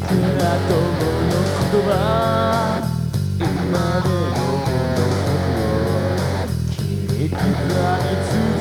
くらともの言葉今でもこの曲を切り刻み続け